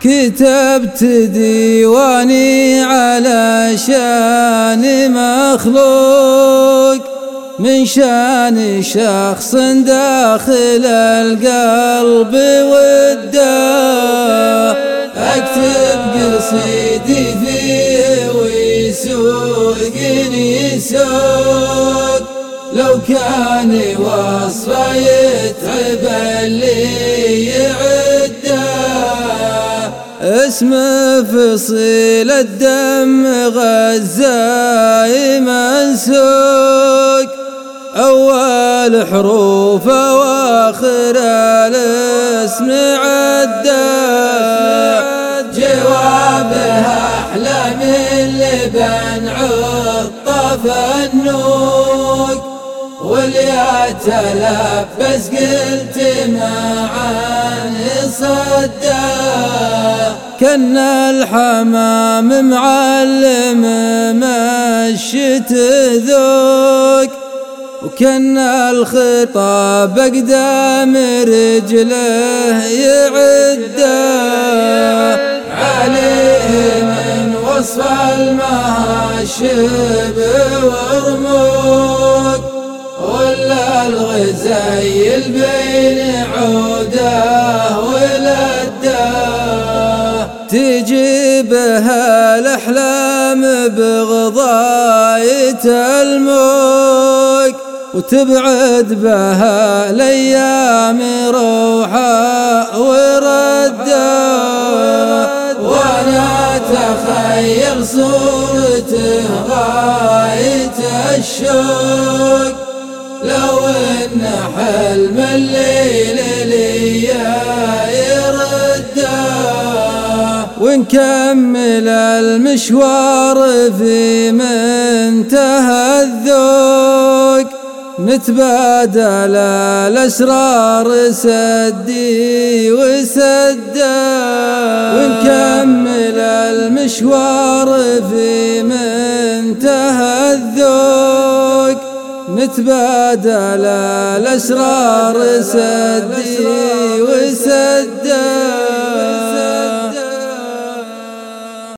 كتبت ديواني على شان مخلوق من شان شخص داخل القلب وده. أكتب قصيدي فيه ويسوقني سوق لو كان وصفه يتعب اللي يعده اسم فصيل الدم غزاي منسوق أول حروف أواخر الاسم عدى جوابها أحلى من لبن عطف النوق واليا تلبس قلت معاني صدى كن الحمام معلم مشت ذوق وكن الخطاب أقدام رجله يعده عليه من وصف المهاشب ورموق ولا الغزيل بين عوده ولده تجيبها الأحلام بغضاية الموك وتبعد بها الأيام روحا وردا وأنا تخيل صورته غاية الشوق. لو إن حلم الليل لي ونكمل المشوار في منتهى الذوق. نتبادل الأسرار سدي وسدا ونكمل المشوار في منتهى الذوق. نتبادل الأسرار سدي وسدا